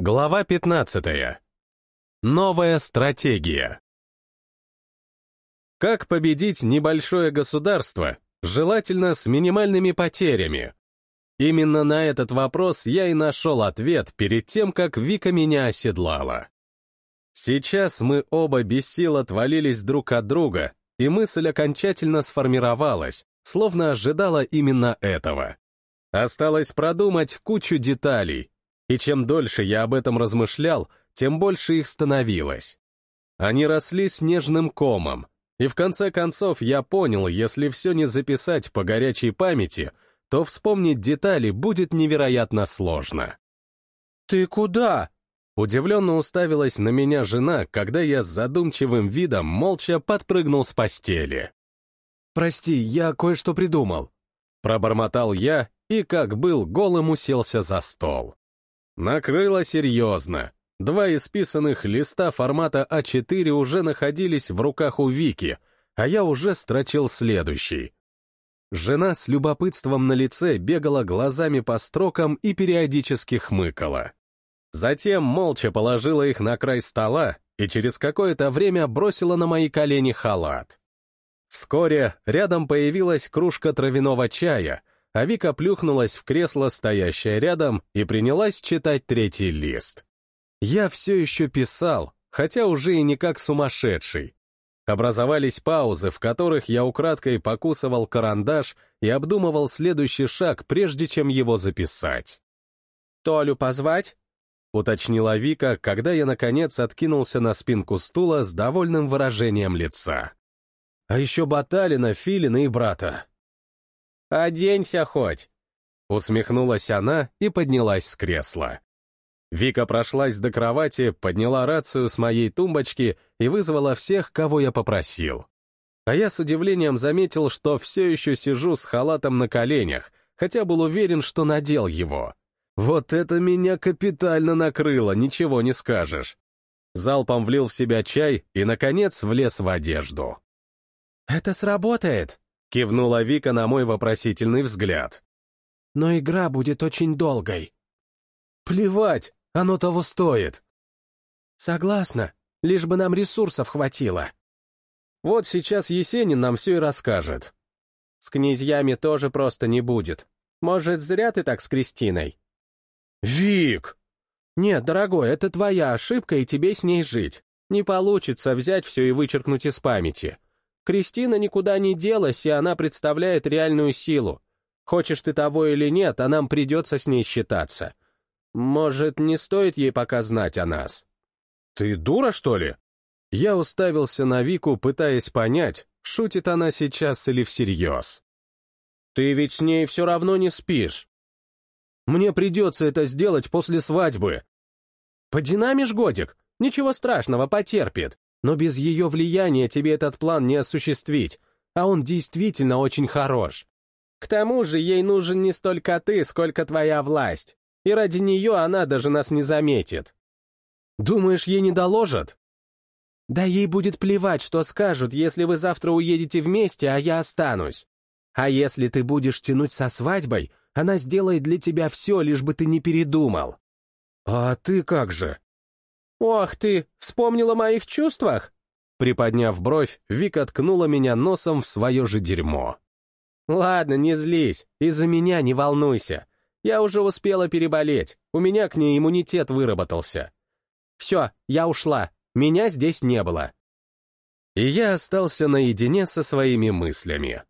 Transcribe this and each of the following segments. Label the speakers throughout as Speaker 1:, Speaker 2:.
Speaker 1: Глава 15. Новая стратегия. Как победить небольшое государство, желательно с минимальными потерями? Именно на этот вопрос я и нашел ответ перед тем, как Вика меня оседлала. Сейчас мы оба без сил отвалились друг от друга, и мысль окончательно сформировалась, словно ожидала именно этого. Осталось продумать кучу деталей, и чем дольше я об этом размышлял, тем больше их становилось. Они росли снежным комом, и в конце концов я понял, если все не записать по горячей памяти, то вспомнить детали будет невероятно сложно.
Speaker 2: «Ты куда?»
Speaker 1: Удивленно уставилась на меня жена, когда я с задумчивым видом молча подпрыгнул с постели.
Speaker 2: «Прости, я кое-что придумал».
Speaker 1: Пробормотал я и, как был, голым уселся за стол. Накрыло серьезно. Два исписанных листа формата А4 уже находились в руках у Вики, а я уже строчил следующий. Жена с любопытством на лице бегала глазами по строкам и периодически хмыкала. Затем молча положила их на край стола и через какое-то время бросила на мои колени халат. Вскоре рядом появилась кружка травяного чая, а Вика плюхнулась в кресло, стоящее рядом, и принялась читать третий лист. Я все еще писал, хотя уже и не как сумасшедший. Образовались паузы, в которых я украдкой покусывал карандаш и обдумывал следующий шаг, прежде чем его записать.
Speaker 2: «Толю позвать?»
Speaker 1: — уточнила Вика, когда я, наконец, откинулся на спинку стула с довольным выражением лица. «А еще Баталина, Филина и брата.
Speaker 2: «Оденься хоть!»
Speaker 1: Усмехнулась она и поднялась с кресла. Вика прошлась до кровати, подняла рацию с моей тумбочки и вызвала всех, кого я попросил. А я с удивлением заметил, что все еще сижу с халатом на коленях, хотя был уверен, что надел его. Вот это меня капитально накрыло, ничего не скажешь. Залпом влил в себя чай и, наконец, влез в одежду.
Speaker 2: «Это сработает!»
Speaker 1: — кивнула Вика на мой вопросительный взгляд.
Speaker 2: «Но игра будет очень долгой».
Speaker 1: «Плевать, оно того стоит».
Speaker 2: «Согласна, лишь бы нам ресурсов хватило».
Speaker 1: «Вот сейчас Есенин нам все и расскажет».
Speaker 2: «С князьями тоже просто не будет. Может, зря ты так с Кристиной?»
Speaker 1: «Вик!»
Speaker 2: «Нет, дорогой, это твоя ошибка, и тебе с ней жить. Не получится взять все и вычеркнуть из памяти. Кристина никуда не делась, и она представляет реальную силу. Хочешь ты того или нет, а нам придется с ней считаться. Может, не стоит ей пока знать о нас?
Speaker 1: Ты дура, что ли? Я уставился на Вику, пытаясь понять, шутит она сейчас или всерьез.
Speaker 2: Ты ведь с ней все равно не спишь.
Speaker 1: Мне придется это сделать после свадьбы.
Speaker 2: Подинамишь годик, ничего страшного, потерпит. Но без ее влияния тебе этот план не осуществить, а он действительно очень хорош. К тому же ей нужен не столько ты, сколько твоя власть, и ради нее она даже нас не заметит.
Speaker 1: Думаешь, ей не доложат?
Speaker 2: Да ей будет плевать, что скажут, если вы завтра уедете вместе, а я останусь. А если ты будешь тянуть со свадьбой, она сделает для тебя все, лишь бы ты не передумал.
Speaker 1: А ты как же?
Speaker 2: «Ох ты, вспомнила о моих чувствах?»
Speaker 1: Приподняв бровь, Вика ткнула меня носом в свое же дерьмо.
Speaker 2: «Ладно, не злись, из-за меня не волнуйся. Я уже успела переболеть, у меня к ней иммунитет выработался. Все, я ушла, меня здесь не было».
Speaker 1: И я остался наедине со своими мыслями.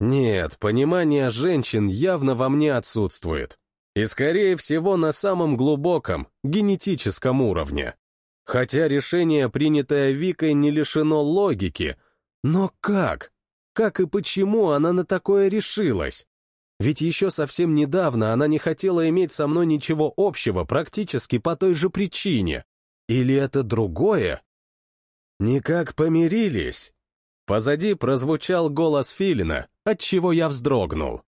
Speaker 1: Нет, понимание женщин явно во мне отсутствует. И, скорее всего, на самом глубоком, генетическом уровне. Хотя решение, принятое Викой, не лишено логики. Но как? Как и почему она на такое решилась? Ведь еще совсем недавно она не хотела иметь со мной ничего общего практически по той же причине. Или это другое? Никак помирились. Позади прозвучал голос Филина, от чего я вздрогнул.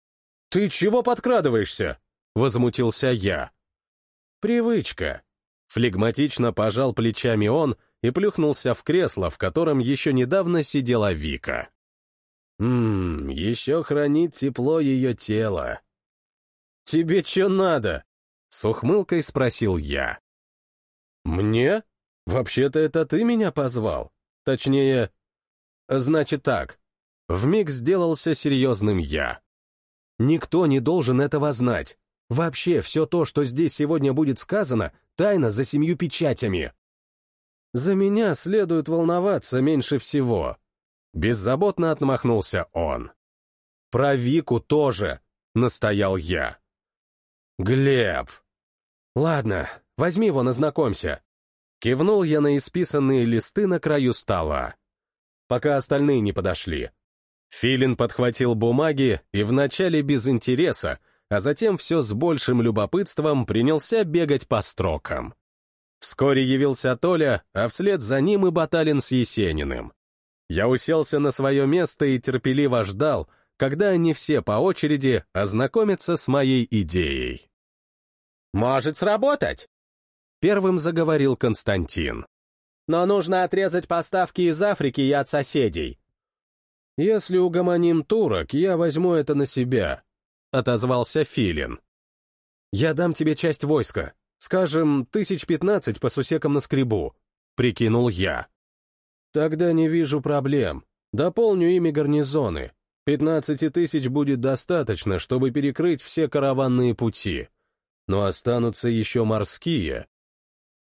Speaker 1: «Ты чего подкрадываешься?» Возмутился я. Привычка. Флегматично пожал плечами он и плюхнулся в кресло, в котором еще недавно сидела Вика. Ммм, еще хранит тепло ее тела. «Тебе что надо?» — с ухмылкой спросил я. Мне? Вообще-то это ты меня позвал. Точнее... Значит так. Вмиг сделался серьезным я. Никто не должен этого знать. Вообще, все то, что здесь сегодня будет сказано, тайна за семью печатями. За меня следует волноваться меньше всего. Беззаботно отмахнулся он. Про Вику тоже, настоял я. Глеб. Ладно, возьми его, назнакомься. Кивнул я на исписанные листы на краю стола. Пока остальные не подошли. Филин подхватил бумаги и вначале без интереса, а затем все с большим любопытством принялся бегать по строкам. Вскоре явился Толя, а вслед за ним и Баталин с Есениным. Я уселся на свое место и терпеливо ждал, когда они все по очереди ознакомятся с моей идеей.
Speaker 2: «Может сработать?»
Speaker 1: Первым заговорил Константин.
Speaker 2: «Но нужно отрезать поставки из Африки и от соседей.
Speaker 1: «Если угомоним турок, я возьму это на себя», — отозвался Филин. «Я дам тебе часть войска, скажем, тысяч пятнадцать по сусекам на скребу», — прикинул я. «Тогда не вижу проблем. Дополню ими гарнизоны. Пятнадцати тысяч будет достаточно, чтобы перекрыть все караванные пути. Но останутся еще морские.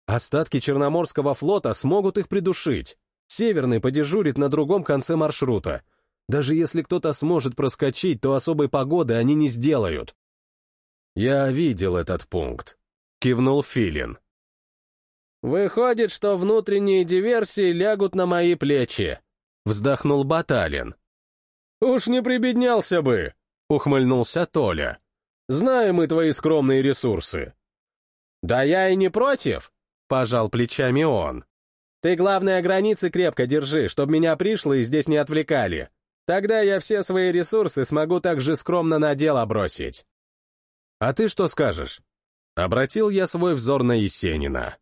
Speaker 1: Остатки Черноморского флота смогут их придушить. Северный подежурит на другом конце маршрута. Даже если кто-то сможет проскочить, то особой погоды они не сделают. Я видел этот пункт. Кивнул Филин.
Speaker 2: «Выходит, что внутренние диверсии лягут на мои плечи», — вздохнул Баталин.
Speaker 1: «Уж не прибеднялся бы», — ухмыльнулся Толя. «Знаем мы твои скромные ресурсы».
Speaker 2: «Да я и не против», — пожал плечами он. «Ты, главное, границы крепко держи, чтобы меня пришло и здесь не отвлекали. Тогда я все свои ресурсы смогу так же скромно на дело бросить.
Speaker 1: А ты что скажешь? Обратил я свой взор на Есенина.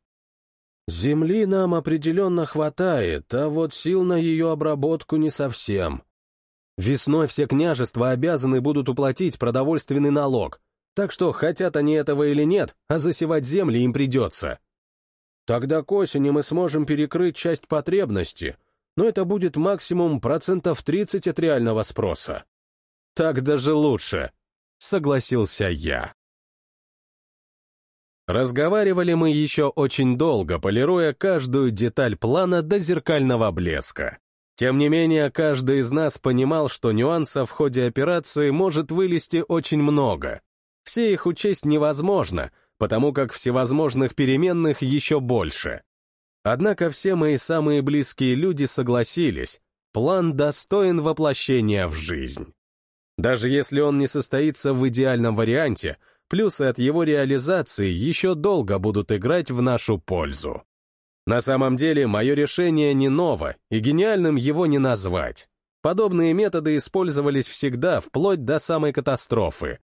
Speaker 1: Земли нам определенно хватает, а вот сил на ее обработку не совсем. Весной все княжества обязаны будут уплатить продовольственный налог, так что, хотят они этого или нет, а засевать земли им придется. Тогда к осени мы сможем перекрыть часть потребности, но это будет максимум процентов 30 от реального спроса. Так даже лучше, согласился я. Разговаривали мы еще очень долго, полируя каждую деталь плана до зеркального блеска. Тем не менее, каждый из нас понимал, что нюансов в ходе операции может вылезти очень много. Все их учесть невозможно, потому как всевозможных переменных еще больше. Однако все мои самые близкие люди согласились, план достоин воплощения в жизнь. Даже если он не состоится в идеальном варианте, плюсы от его реализации еще долго будут играть в нашу пользу. На самом деле, мое решение не ново, и гениальным его не назвать. Подобные методы использовались всегда, вплоть до самой катастрофы.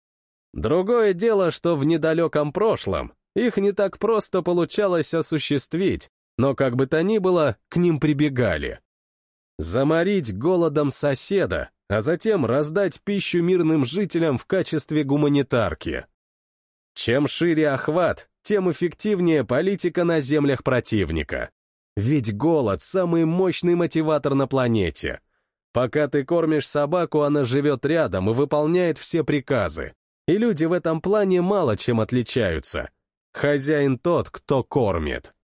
Speaker 1: Другое дело, что в недалеком прошлом их не так просто получалось осуществить, но как бы то ни было, к ним прибегали. Заморить голодом соседа, а затем раздать пищу мирным жителям в качестве гуманитарки. Чем шире охват, тем эффективнее политика на землях противника. Ведь голод — самый мощный мотиватор на планете. Пока ты кормишь собаку, она живет рядом и выполняет все приказы. И люди в этом плане мало чем отличаются. Хозяин тот, кто кормит.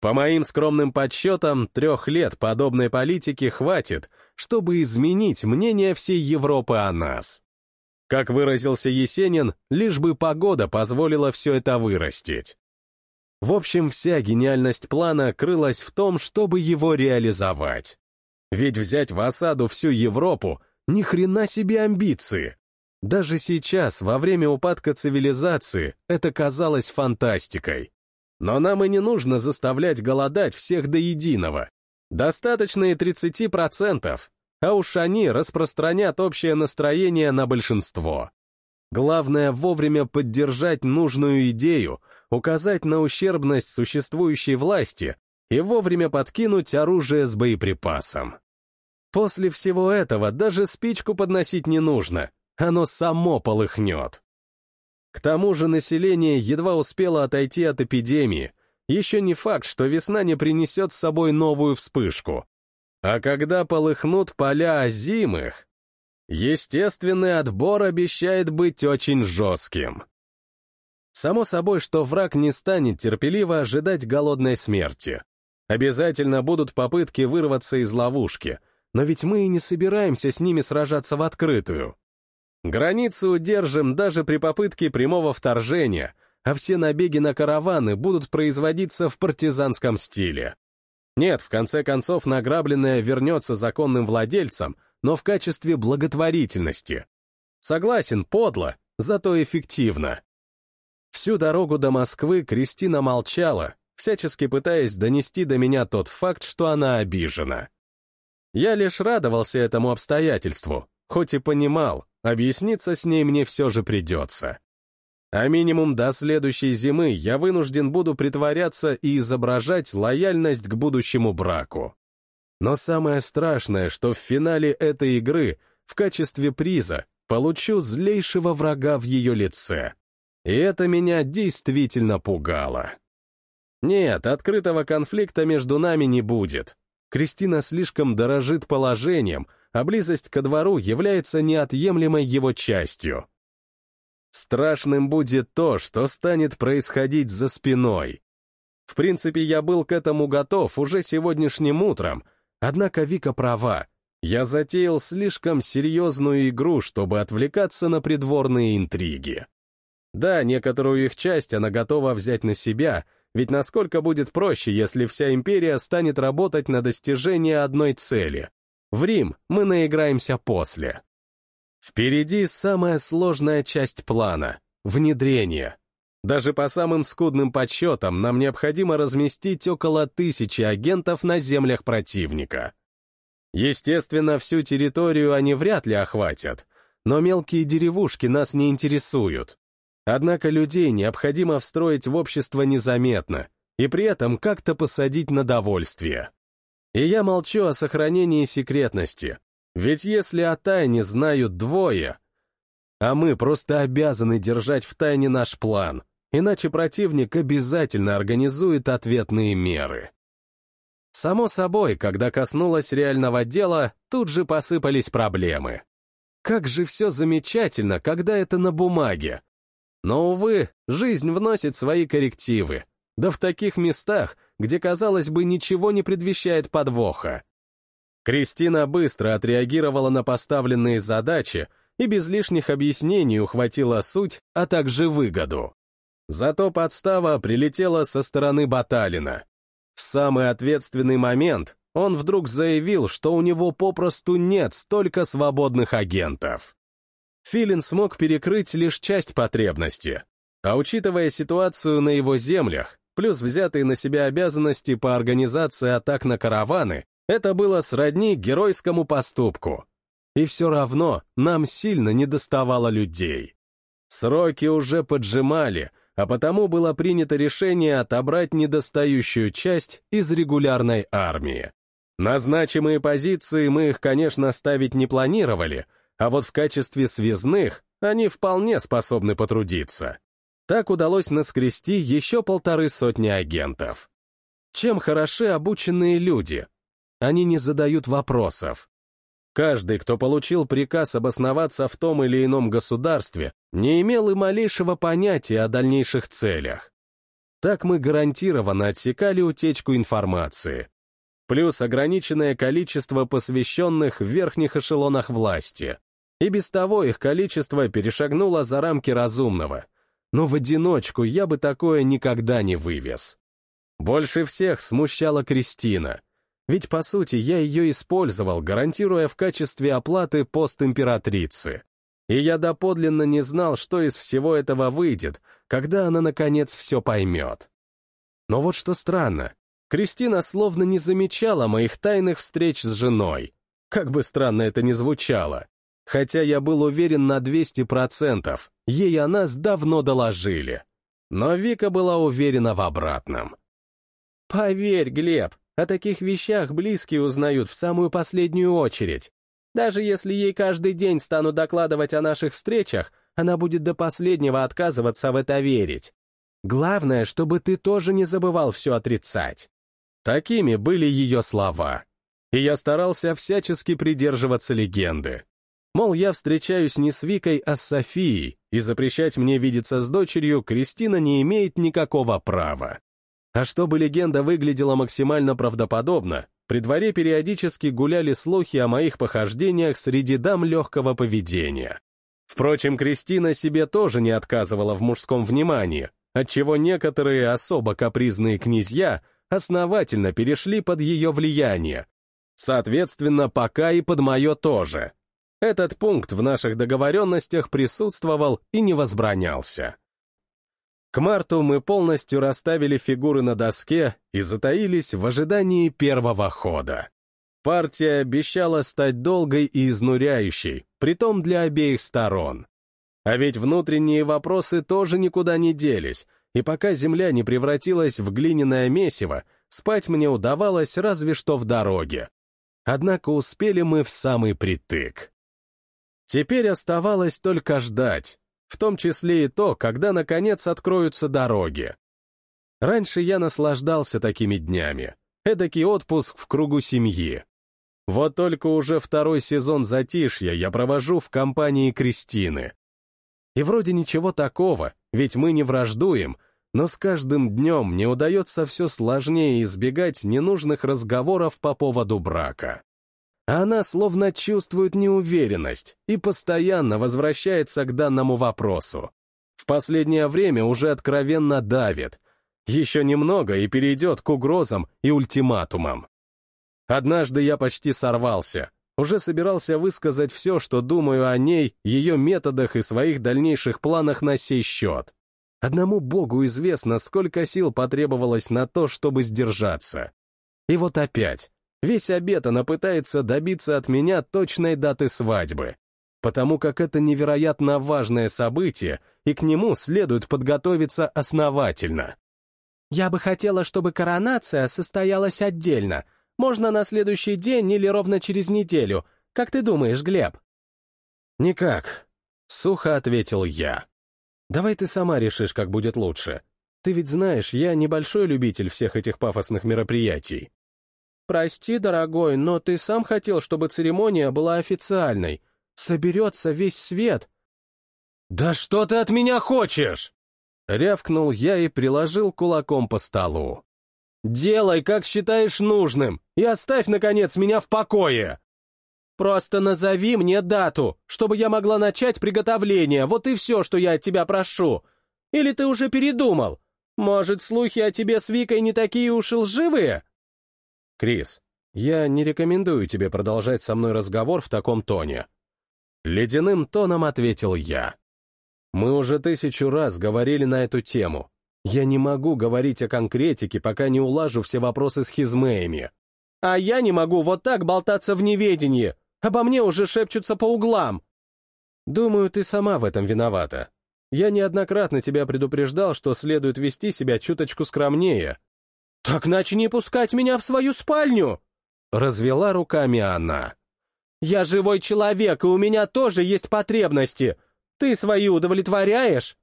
Speaker 1: По моим скромным подсчетам, трех лет подобной политики хватит, чтобы изменить мнение всей Европы о нас. Как выразился Есенин, лишь бы погода позволила все это вырастить. В общем, вся гениальность плана крылась в том, чтобы его реализовать. Ведь взять в осаду всю Европу — ни хрена себе амбиции. Даже сейчас, во время упадка цивилизации, это казалось фантастикой. Но нам и не нужно заставлять голодать всех до единого. Достаточно и 30%, а уж они распространят общее настроение на большинство. Главное вовремя поддержать нужную идею, указать на ущербность существующей власти и вовремя подкинуть оружие с боеприпасом. После всего этого даже спичку подносить не нужно, оно само полыхнет. К тому же население едва успело отойти от эпидемии, еще не факт, что весна не принесет с собой новую вспышку. А когда полыхнут поля озимых, естественный отбор обещает быть очень жестким. Само собой, что враг не станет терпеливо ожидать голодной смерти. Обязательно будут попытки вырваться из ловушки, но ведь мы и не собираемся с ними сражаться в открытую. Границу удержим даже при попытке прямого вторжения, а все набеги на караваны будут производиться в партизанском стиле. Нет, в конце концов награбленное вернется законным владельцам, но в качестве благотворительности. Согласен, подло, зато эффективно. Всю дорогу до Москвы Кристина молчала, всячески пытаясь донести до меня тот факт, что она обижена. Я лишь радовался этому обстоятельству, хоть и понимал, объясниться с ней мне все же придется. А минимум до следующей зимы я вынужден буду притворяться и изображать лояльность к будущему браку. Но самое страшное, что в финале этой игры в качестве приза получу злейшего врага в ее лице. И это меня действительно пугало. Нет, открытого конфликта между нами не будет. Кристина слишком дорожит положением, а близость ко двору является неотъемлемой его частью. Страшным будет то, что станет происходить за спиной. В принципе, я был к этому готов уже сегодняшним утром, однако Вика права. Я затеял слишком серьезную игру, чтобы отвлекаться на придворные интриги. Да, некоторую их часть она готова взять на себя, ведь насколько будет проще, если вся империя станет работать на достижение одной цели. В Рим мы наиграемся после. Впереди самая сложная часть плана — внедрение. Даже по самым скудным подсчетам нам необходимо разместить около тысячи агентов на землях противника. Естественно, всю территорию они вряд ли охватят, но мелкие деревушки нас не интересуют. Однако людей необходимо встроить в общество незаметно и при этом как-то посадить на довольствие. И я молчу о сохранении секретности, ведь если о тайне знают двое, а мы просто обязаны держать в тайне наш план, иначе противник обязательно организует ответные меры. Само собой, когда коснулось реального дела, тут же посыпались проблемы. Как же все замечательно, когда это на бумаге. Но, увы, жизнь вносит свои коррективы. Да в таких местах, где, казалось бы, ничего не предвещает подвоха. Кристина быстро отреагировала на поставленные задачи и без лишних объяснений ухватила суть, а также выгоду. Зато подстава прилетела со стороны Баталина. В самый ответственный момент он вдруг заявил, что у него попросту нет столько свободных агентов. Филин смог перекрыть лишь часть потребности, а учитывая ситуацию на его землях, плюс взятые на себя обязанности по организации атак на караваны, это было сродни геройскому поступку. И все равно нам сильно недоставало людей. Сроки уже поджимали, а потому было принято решение отобрать недостающую часть из регулярной армии. Назначимые позиции мы их, конечно, ставить не планировали, а вот в качестве связных они вполне способны потрудиться. Так удалось наскрести еще полторы сотни агентов. Чем хороши обученные люди, они не задают вопросов. Каждый, кто получил приказ обосноваться в том или ином государстве, не имел и малейшего понятия о дальнейших целях. Так мы гарантированно отсекали утечку информации. Плюс ограниченное количество посвященных в верхних эшелонах власти. И без того их количество перешагнуло за рамки разумного. Но в одиночку я бы такое никогда не вывез. Больше всех смущала Кристина — ведь, по сути, я ее использовал, гарантируя в качестве оплаты пост императрицы. И я доподлинно не знал, что из всего этого выйдет, когда она, наконец, все поймет. Но вот что странно, Кристина словно не замечала моих тайных встреч с женой. Как бы странно это ни звучало. Хотя я был уверен на 200%, ей о нас давно доложили. Но Вика была уверена в обратном. «Поверь, Глеб, о таких вещах близкие узнают в самую последнюю очередь. Даже если ей каждый день станут докладывать о наших встречах, она будет до последнего отказываться в это верить.
Speaker 2: Главное, чтобы ты тоже не забывал все отрицать. Такими были ее слова. И я старался всячески придерживаться легенды. Мол, я встречаюсь не с Викой, а с Софией, и запрещать мне видеться с дочерью Кристина не имеет никакого права. А чтобы легенда выглядела максимально правдоподобно, при дворе периодически гуляли слухи о моих похождениях среди дам легкого поведения. Впрочем, Кристина себе тоже не отказывала в мужском внимании, отчего некоторые особо капризные князья основательно перешли под ее влияние. Соответственно, пока и под мое тоже. Этот пункт в наших договоренностях присутствовал и не возбранялся. К марту мы полностью расставили фигуры на доске и затаились в ожидании первого хода. Партия обещала стать долгой и изнуряющей, притом для обеих сторон. А ведь внутренние вопросы тоже никуда не делись, и пока земля не превратилась в глиняное месиво, спать мне удавалось разве что в дороге. Однако успели мы в самый притык. Теперь оставалось только ждать, в том числе и то, когда наконец откроются дороги. Раньше я наслаждался такими днями. Эдакий отпуск в кругу семьи. Вот только уже второй сезон затишья я провожу в компании Кристины. И вроде ничего такого, ведь мы не враждуем, но с каждым днем мне удается все сложнее избегать ненужных разговоров по поводу брака она словно чувствует неуверенность и постоянно возвращается к данному вопросу. В последнее время уже откровенно давит. Еще немного и перейдет к угрозам и ультиматумам. Однажды я почти сорвался. Уже собирался высказать все, что думаю о ней, ее методах и своих дальнейших планах на сей счет. Одному Богу известно, сколько сил потребовалось на то, чтобы сдержаться. И вот опять, Весь обед она пытается добиться от меня точной даты свадьбы, потому как это невероятно важное событие, и к нему следует подготовиться основательно. Я бы хотела, чтобы коронация состоялась отдельно, можно на следующий день или ровно через неделю. Как ты думаешь, Глеб? Никак, — сухо ответил я. Давай ты сама решишь, как будет лучше. Ты ведь знаешь, я небольшой любитель всех этих пафосных мероприятий. «Прости, дорогой, но ты сам хотел, чтобы церемония была официальной. Соберется весь свет». «Да что ты от меня хочешь?» Рявкнул я и приложил кулаком по столу. «Делай, как считаешь нужным, и оставь, наконец, меня в покое!» «Просто назови мне дату, чтобы я могла начать приготовление, вот и все, что я от тебя прошу. Или ты уже передумал? Может, слухи о тебе с Викой не такие уж и лживые?» «Крис, я не рекомендую тебе продолжать со мной разговор в таком тоне». Ледяным тоном ответил я. «Мы уже тысячу раз говорили на эту тему. Я не могу говорить о конкретике, пока не улажу все вопросы с хизмеями. А я не могу вот так болтаться в неведении. Обо мне уже шепчутся по углам. Думаю, ты сама в этом виновата. Я неоднократно тебя предупреждал, что следует вести себя чуточку скромнее, «Так начни пускать меня в свою спальню!» Развела руками она. «Я живой человек, и у меня тоже есть потребности. Ты свои удовлетворяешь?»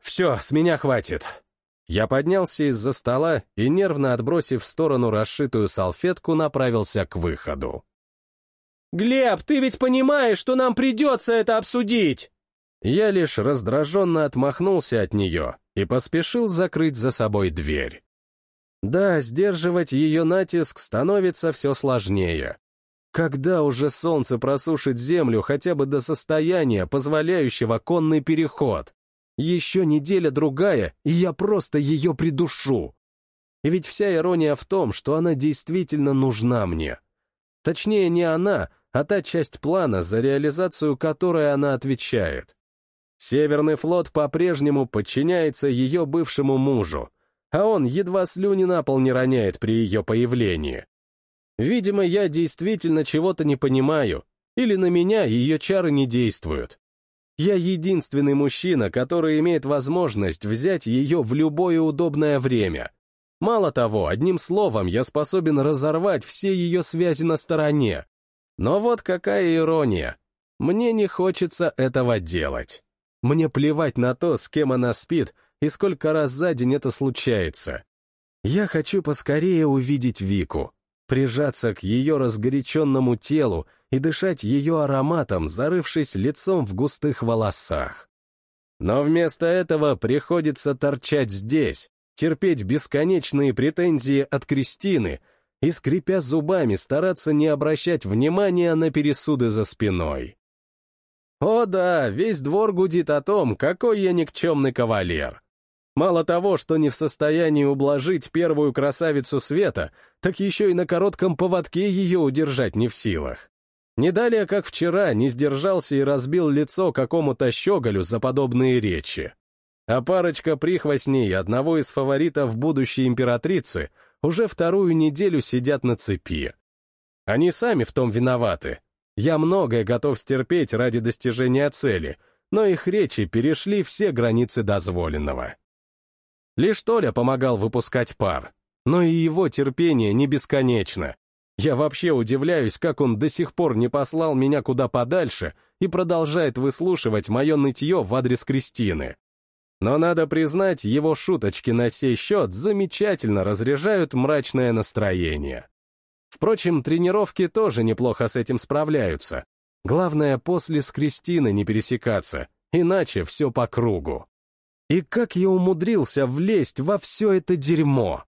Speaker 2: «Все, с меня хватит». Я поднялся из-за стола и, нервно отбросив в сторону расшитую салфетку, направился к выходу. «Глеб, ты ведь понимаешь, что нам придется это обсудить!» Я лишь раздраженно отмахнулся от нее и поспешил закрыть за собой дверь. Да, сдерживать ее натиск становится все сложнее. Когда уже солнце просушит землю хотя бы до состояния, позволяющего конный переход? Еще неделя-другая, и я просто ее придушу. И ведь вся ирония в том, что она действительно нужна мне. Точнее, не она, а та часть плана, за реализацию которой она отвечает. Северный флот по-прежнему подчиняется ее бывшему мужу, а он едва слюни на пол не роняет при ее появлении. Видимо, я действительно чего-то не понимаю, или на меня ее чары не действуют. Я единственный мужчина, который имеет возможность взять ее в любое удобное время. Мало того, одним словом, я способен разорвать все ее связи на стороне. Но вот какая ирония. Мне не хочется этого делать. Мне плевать на то, с кем она спит,
Speaker 1: и сколько раз за день это случается. Я хочу поскорее увидеть Вику, прижаться к ее разгоряченному телу и дышать ее ароматом, зарывшись лицом в густых волосах. Но вместо этого приходится торчать здесь, терпеть бесконечные претензии от Кристины и, скрипя зубами, стараться не обращать внимания на пересуды за спиной. О да, весь двор гудит о том, какой я никчемный кавалер. Мало того, что не в состоянии ублажить первую красавицу света, так еще и на коротком поводке ее удержать не в силах. Не далее, как вчера, не сдержался и разбил лицо какому-то щеголю за подобные речи. А парочка прихвостней одного из фаворитов будущей императрицы уже вторую неделю сидят на цепи. Они сами в том виноваты. Я многое готов стерпеть ради достижения цели, но их речи перешли все границы дозволенного. Лишь Толя помогал выпускать пар, но и его терпение не бесконечно, я вообще удивляюсь, как он до сих пор не послал меня куда подальше и продолжает выслушивать мое нытье в адрес Кристины. Но надо признать, его шуточки на сей счет замечательно разряжают мрачное настроение. Впрочем, тренировки тоже неплохо с этим справляются. Главное, после с Кристиной не пересекаться, иначе все по кругу. И как я умудрился влезть во все это дерьмо?